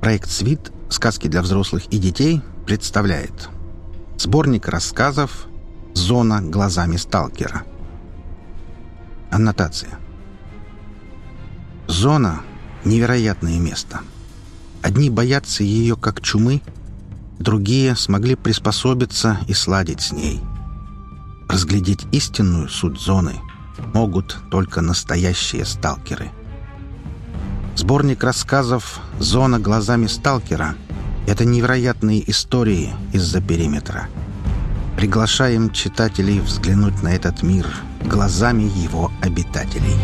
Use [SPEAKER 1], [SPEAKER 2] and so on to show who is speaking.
[SPEAKER 1] Проект «Свит. Сказки для взрослых и детей» представляет Сборник рассказов «Зона глазами сталкера». Аннотация. Зона — невероятное место. Одни боятся ее как чумы, другие смогли приспособиться и сладить с ней. Разглядеть истинную суть зоны могут только настоящие сталкеры. Сборник рассказов «Зона глазами сталкера» — это невероятные истории из-за периметра. Приглашаем читателей взглянуть на этот мир глазами его обитателей.